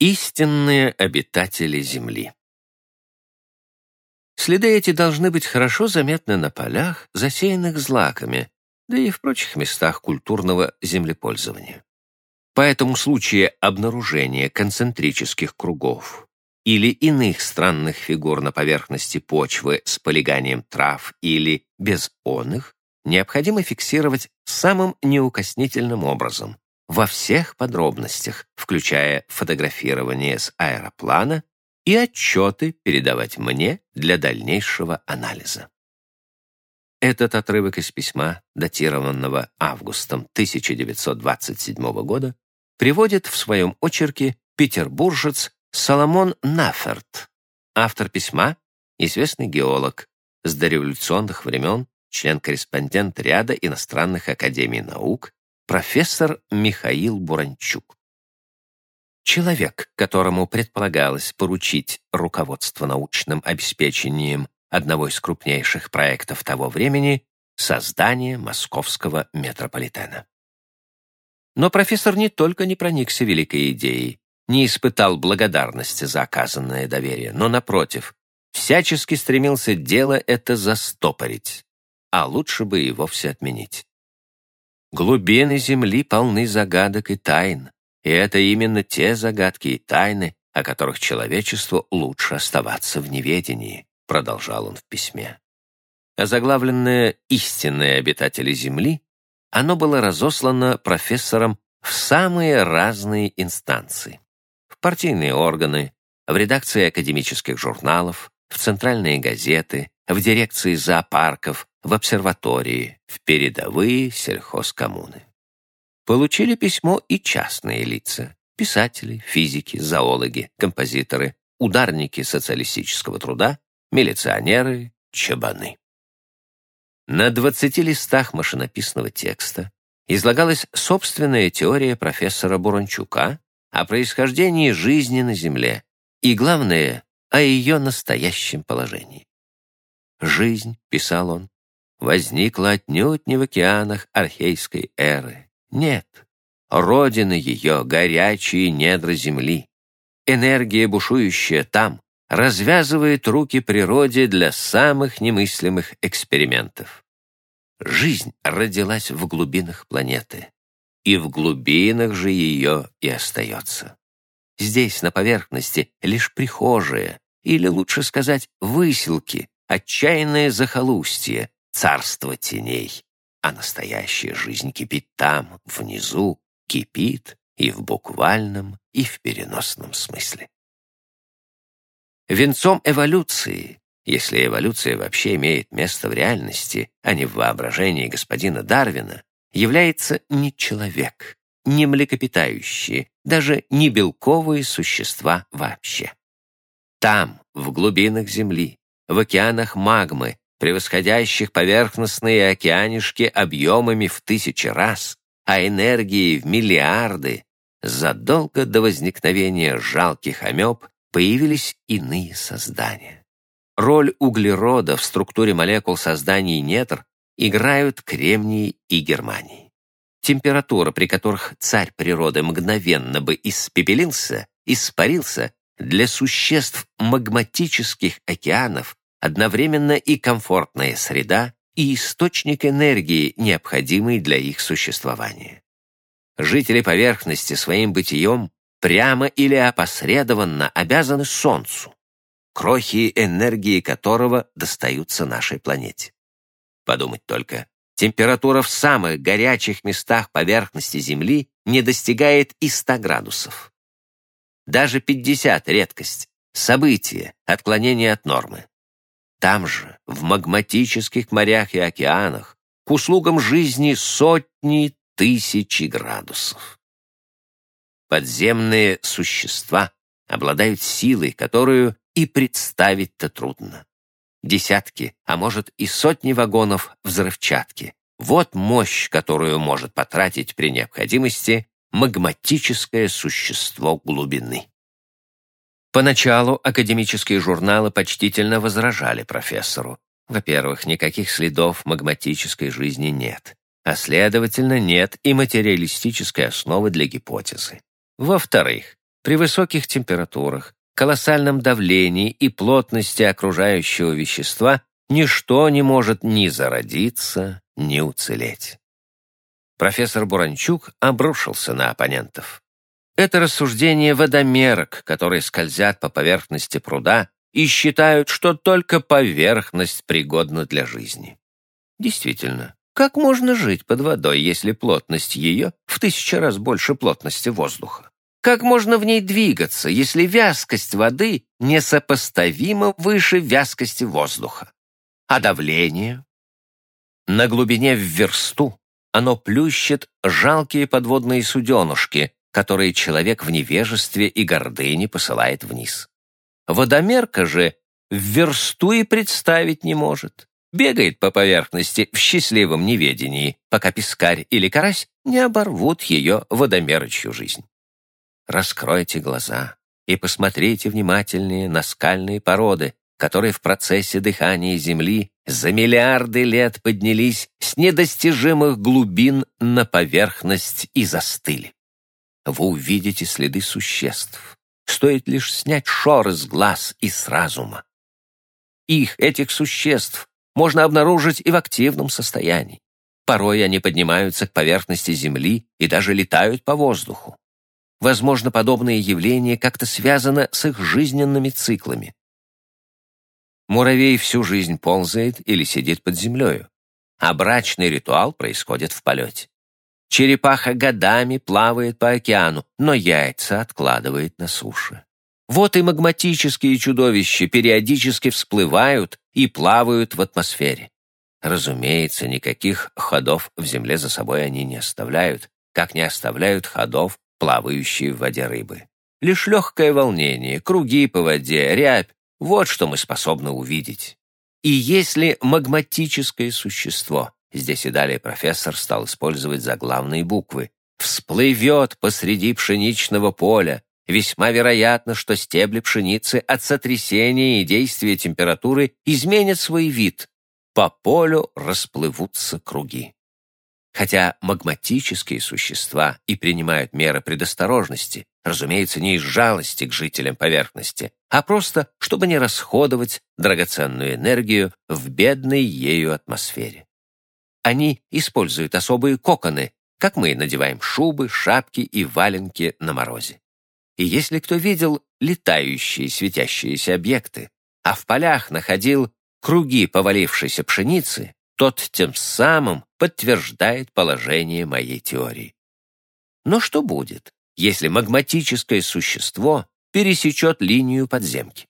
Истинные обитатели Земли. Следы эти должны быть хорошо заметны на полях, засеянных злаками, да и в прочих местах культурного землепользования. Поэтому в случае обнаружения концентрических кругов или иных странных фигур на поверхности почвы с полиганием трав или без оных, необходимо фиксировать самым неукоснительным образом, во всех подробностях, включая фотографирование с аэроплана и отчеты передавать мне для дальнейшего анализа. Этот отрывок из письма, датированного августом 1927 года, приводит в своем очерке петербуржец Соломон Наферт, автор письма, известный геолог, с дореволюционных времен член-корреспондент ряда иностранных академий наук, профессор Михаил Буранчук. Человек, которому предполагалось поручить руководство научным обеспечением одного из крупнейших проектов того времени — создание московского метрополитена. Но профессор не только не проникся великой идеей, не испытал благодарности за оказанное доверие, но, напротив, всячески стремился дело это застопорить, а лучше бы и вовсе отменить. Глубины Земли полны загадок и тайн, и это именно те загадки и тайны, о которых человечеству лучше оставаться в неведении, продолжал он в письме. Озаглавленное «Истинные обитатели Земли», оно было разослано профессором в самые разные инстанции. В партийные органы, в редакции академических журналов, в центральные газеты, в дирекции зоопарков, в обсерватории, в передовые сельхозкоммуны. Получили письмо и частные лица, писатели, физики, зоологи, композиторы, ударники социалистического труда, милиционеры, чабаны. На 20 листах машинописного текста излагалась собственная теория профессора Буранчука о происхождении жизни на Земле и, главное, о ее настоящем положении. «Жизнь», — писал он, — «возникла отнюдь не в океанах архейской эры. Нет, родина ее — горячие недра земли. Энергия, бушующая там, развязывает руки природе для самых немыслимых экспериментов. Жизнь родилась в глубинах планеты, и в глубинах же ее и остается. Здесь, на поверхности, лишь прихожие, или, лучше сказать, выселки, отчаянное захолустье, царство теней. А настоящая жизнь кипит там, внизу, кипит и в буквальном, и в переносном смысле. Венцом эволюции, если эволюция вообще имеет место в реальности, а не в воображении господина Дарвина, является не человек, не млекопитающие, даже не белковые существа вообще. Там, в глубинах Земли, в океанах магмы, превосходящих поверхностные океанишки объемами в тысячи раз, а энергией в миллиарды, задолго до возникновения жалких амеб появились иные создания. Роль углерода в структуре молекул создания недр играют кремний и германий. Температура, при которых царь природы мгновенно бы испепелился, испарился, для существ магматических океанов одновременно и комфортная среда, и источник энергии, необходимый для их существования. Жители поверхности своим бытием прямо или опосредованно обязаны Солнцу, крохи энергии которого достаются нашей планете. Подумать только, температура в самых горячих местах поверхности Земли не достигает и 100 градусов. Даже 50 — редкость, событие, отклонение от нормы. Там же, в магматических морях и океанах, к услугам жизни сотни тысячи градусов. Подземные существа обладают силой, которую и представить-то трудно. Десятки, а может и сотни вагонов взрывчатки. Вот мощь, которую может потратить при необходимости магматическое существо глубины. Поначалу академические журналы почтительно возражали профессору. Во-первых, никаких следов магматической жизни нет, а следовательно, нет и материалистической основы для гипотезы. Во-вторых, При высоких температурах, колоссальном давлении и плотности окружающего вещества ничто не может ни зародиться, ни уцелеть. Профессор Буранчук обрушился на оппонентов. Это рассуждение водомерок, которые скользят по поверхности пруда и считают, что только поверхность пригодна для жизни. Действительно, как можно жить под водой, если плотность ее в тысячу раз больше плотности воздуха? Как можно в ней двигаться, если вязкость воды несопоставимо выше вязкости воздуха? А давление? На глубине в версту оно плющит жалкие подводные суденушки, которые человек в невежестве и гордыне посылает вниз. Водомерка же в версту и представить не может бегает по поверхности в счастливом неведении, пока пескарь или карась не оборвут ее водомерочью жизнь. Раскройте глаза и посмотрите внимательнее на скальные породы, которые в процессе дыхания Земли за миллиарды лет поднялись с недостижимых глубин на поверхность и застыли. Вы увидите следы существ. Стоит лишь снять шоры с глаз и с разума. Их, этих существ, можно обнаружить и в активном состоянии. Порой они поднимаются к поверхности Земли и даже летают по воздуху. Возможно, подобное явление как-то связано с их жизненными циклами. Муравей всю жизнь ползает или сидит под землей, а брачный ритуал происходит в полете. Черепаха годами плавает по океану, но яйца откладывает на суше. Вот и магматические чудовища периодически всплывают и плавают в атмосфере. Разумеется, никаких ходов в земле за собой они не оставляют, как не оставляют ходов, плавающие в воде рыбы. Лишь легкое волнение, круги по воде, рябь — вот что мы способны увидеть. И если магматическое существо, здесь и далее профессор стал использовать заглавные буквы, всплывет посреди пшеничного поля, Весьма вероятно, что стебли пшеницы от сотрясения и действия температуры изменят свой вид. По полю расплывутся круги. Хотя магматические существа и принимают меры предосторожности, разумеется, не из жалости к жителям поверхности, а просто, чтобы не расходовать драгоценную энергию в бедной ею атмосфере. Они используют особые коконы, как мы надеваем шубы, шапки и валенки на морозе. И если кто видел летающие светящиеся объекты, а в полях находил круги повалившейся пшеницы, тот тем самым подтверждает положение моей теории. Но что будет, если магматическое существо пересечет линию подземки?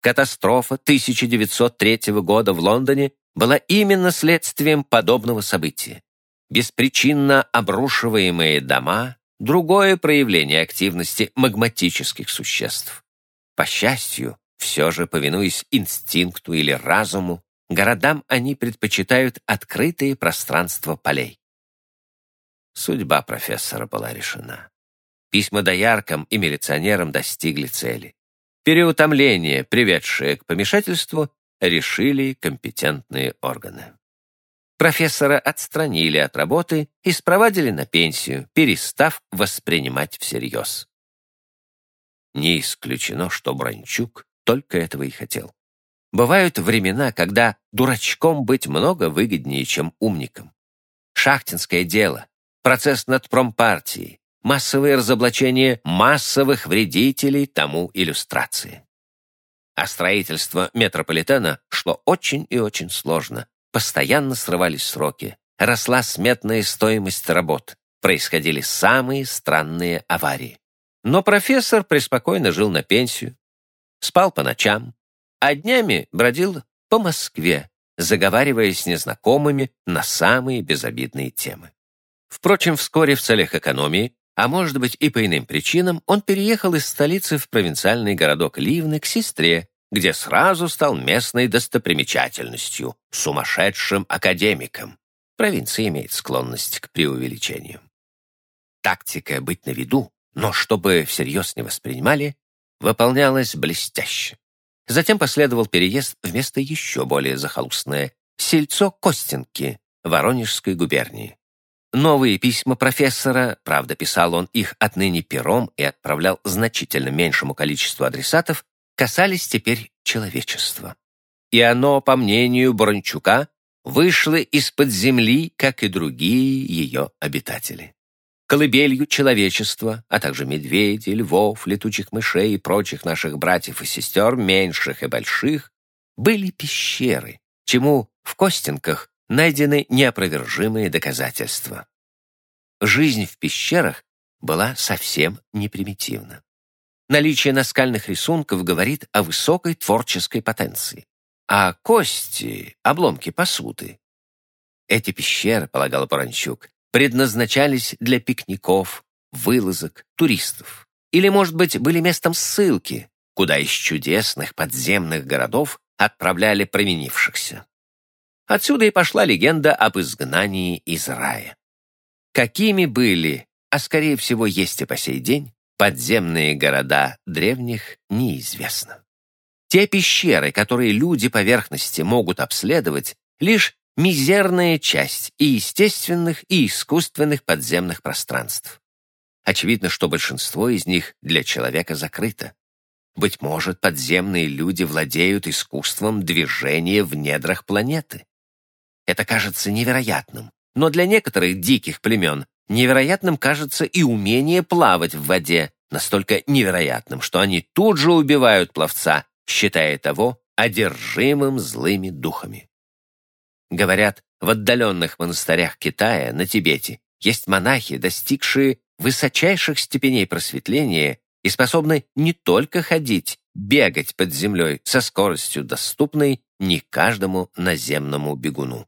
Катастрофа 1903 года в Лондоне была именно следствием подобного события. Беспричинно обрушиваемые дома другое проявление активности магматических существ. По счастью, все же, повинуясь инстинкту или разуму, городам они предпочитают открытые пространства полей. Судьба профессора была решена. Письма дояркам и милиционерам достигли цели. Переутомление, приведшее к помешательству, решили компетентные органы. Профессора отстранили от работы и спровадили на пенсию, перестав воспринимать всерьез. Не исключено, что Бранчук только этого и хотел. Бывают времена, когда дурачком быть много выгоднее, чем умником. Шахтинское дело, процесс над промпартией, массовые разоблачения массовых вредителей тому иллюстрации. А строительство метрополитена шло очень и очень сложно, Постоянно срывались сроки, росла сметная стоимость работ, происходили самые странные аварии. Но профессор преспокойно жил на пенсию, спал по ночам, а днями бродил по Москве, заговаривая с незнакомыми на самые безобидные темы. Впрочем, вскоре в целях экономии, а может быть и по иным причинам, он переехал из столицы в провинциальный городок Ливны к сестре, где сразу стал местной достопримечательностью, сумасшедшим академиком. Провинция имеет склонность к преувеличению. Тактика быть на виду, но чтобы всерьез не воспринимали, выполнялась блестяще. Затем последовал переезд в место еще более захолустное — сельцо Костинки Воронежской губернии. Новые письма профессора, правда, писал он их отныне пером и отправлял значительно меньшему количеству адресатов, касались теперь человечества. И оно, по мнению Брончука, вышло из-под земли, как и другие ее обитатели. Колыбелью человечества, а также медведей, львов, летучих мышей и прочих наших братьев и сестер, меньших и больших, были пещеры, чему в Костинках найдены неопровержимые доказательства. Жизнь в пещерах была совсем непримитивна. Наличие наскальных рисунков говорит о высокой творческой потенции. А кости, обломки посуды. Эти пещеры, полагал Поранчук, предназначались для пикников, вылазок, туристов. Или, может быть, были местом ссылки, куда из чудесных подземных городов отправляли променившихся. Отсюда и пошла легенда об изгнании из рая. Какими были, а скорее всего есть и по сей день, подземные города древних, неизвестно. Те пещеры, которые люди поверхности могут обследовать, лишь мизерная часть и естественных, и искусственных подземных пространств. Очевидно, что большинство из них для человека закрыто. Быть может, подземные люди владеют искусством движения в недрах планеты. Это кажется невероятным. Но для некоторых диких племен невероятным кажется и умение плавать в воде, настолько невероятным, что они тут же убивают пловца, считая того одержимым злыми духами. Говорят, в отдаленных монастырях Китая, на Тибете, есть монахи, достигшие высочайших степеней просветления и способны не только ходить, бегать под землей со скоростью, доступной не каждому наземному бегуну.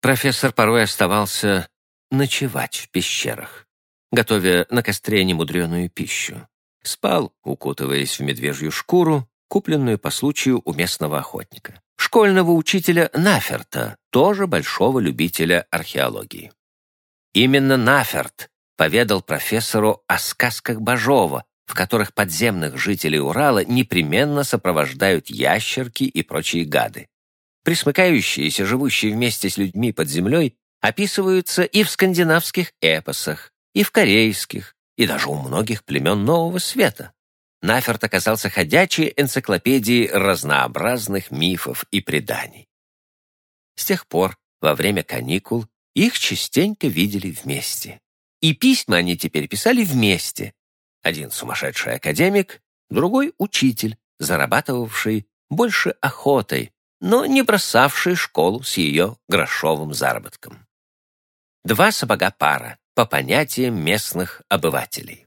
Профессор порой оставался ночевать в пещерах, готовя на костре немудреную пищу. Спал, укутываясь в медвежью шкуру, купленную по случаю у местного охотника. Школьного учителя Наферта, тоже большого любителя археологии. Именно Наферт поведал профессору о сказках Бажова, в которых подземных жителей Урала непременно сопровождают ящерки и прочие гады. Присмыкающиеся, живущие вместе с людьми под землей, описываются и в скандинавских эпосах, и в корейских, и даже у многих племен Нового Света. Наферт оказался ходячей энциклопедией разнообразных мифов и преданий. С тех пор, во время каникул, их частенько видели вместе. И письма они теперь писали вместе. Один сумасшедший академик, другой учитель, зарабатывавший больше охотой, но не бросавший школу с ее грошовым заработком. Два сапога пара, по понятиям местных обывателей.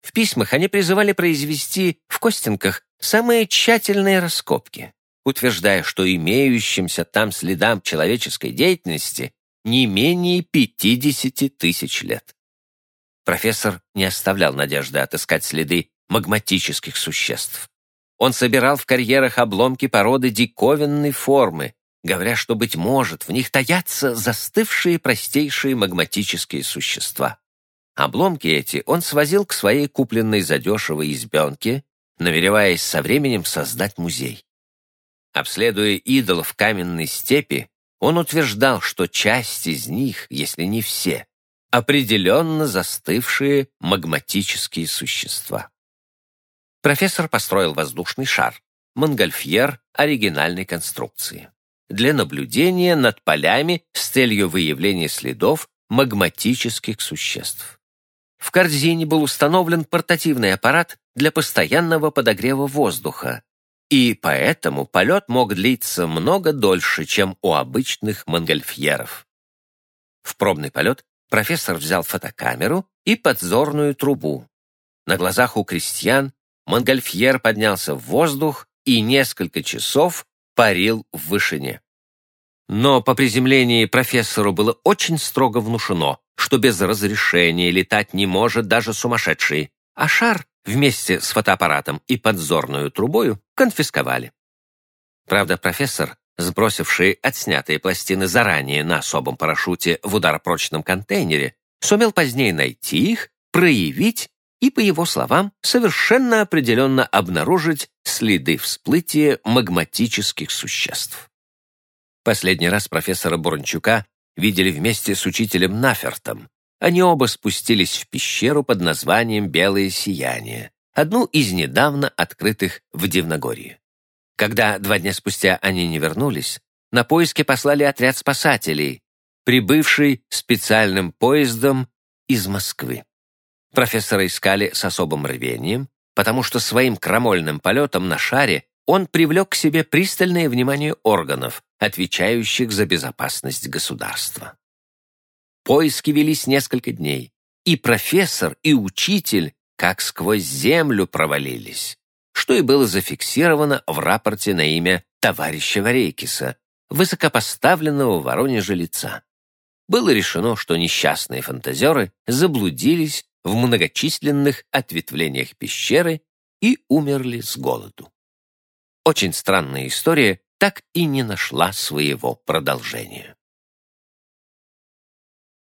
В письмах они призывали произвести в Костинках самые тщательные раскопки, утверждая, что имеющимся там следам человеческой деятельности не менее 50 тысяч лет. Профессор не оставлял надежды отыскать следы магматических существ. Он собирал в карьерах обломки породы диковинной формы, говоря, что, быть может, в них таятся застывшие простейшие магматические существа. Обломки эти он свозил к своей купленной задешево избенке, намереваясь со временем создать музей. Обследуя идолов каменной степи, он утверждал, что часть из них, если не все, определенно застывшие магматические существа профессор построил воздушный шар, монгольфьер оригинальной конструкции, для наблюдения над полями с целью выявления следов магматических существ. В корзине был установлен портативный аппарат для постоянного подогрева воздуха, и поэтому полет мог длиться много дольше, чем у обычных монгольфьеров. В пробный полет профессор взял фотокамеру и подзорную трубу. На глазах у крестьян Монгольфьер поднялся в воздух и несколько часов парил в вышине. Но по приземлении профессору было очень строго внушено, что без разрешения летать не может даже сумасшедший, а шар вместе с фотоаппаратом и подзорную трубою конфисковали. Правда, профессор, сбросивший отснятые пластины заранее на особом парашюте в ударопрочном контейнере, сумел позднее найти их, проявить и, по его словам, совершенно определенно обнаружить следы всплытия магматических существ. Последний раз профессора Бурнчука видели вместе с учителем Нафертом. Они оба спустились в пещеру под названием «Белое сияние», одну из недавно открытых в Дивногорье. Когда два дня спустя они не вернулись, на поиски послали отряд спасателей, прибывший специальным поездом из Москвы. Профессора искали с особым рвением, потому что своим крамольным полетом на шаре он привлек к себе пристальное внимание органов, отвечающих за безопасность государства. Поиски велись несколько дней, и профессор, и учитель как сквозь землю провалились, что и было зафиксировано в рапорте на имя товарища Варейкиса, высокопоставленного в Воронеже лица. Было решено, что несчастные фантазеры заблудились в многочисленных ответвлениях пещеры и умерли с голоду. Очень странная история так и не нашла своего продолжения.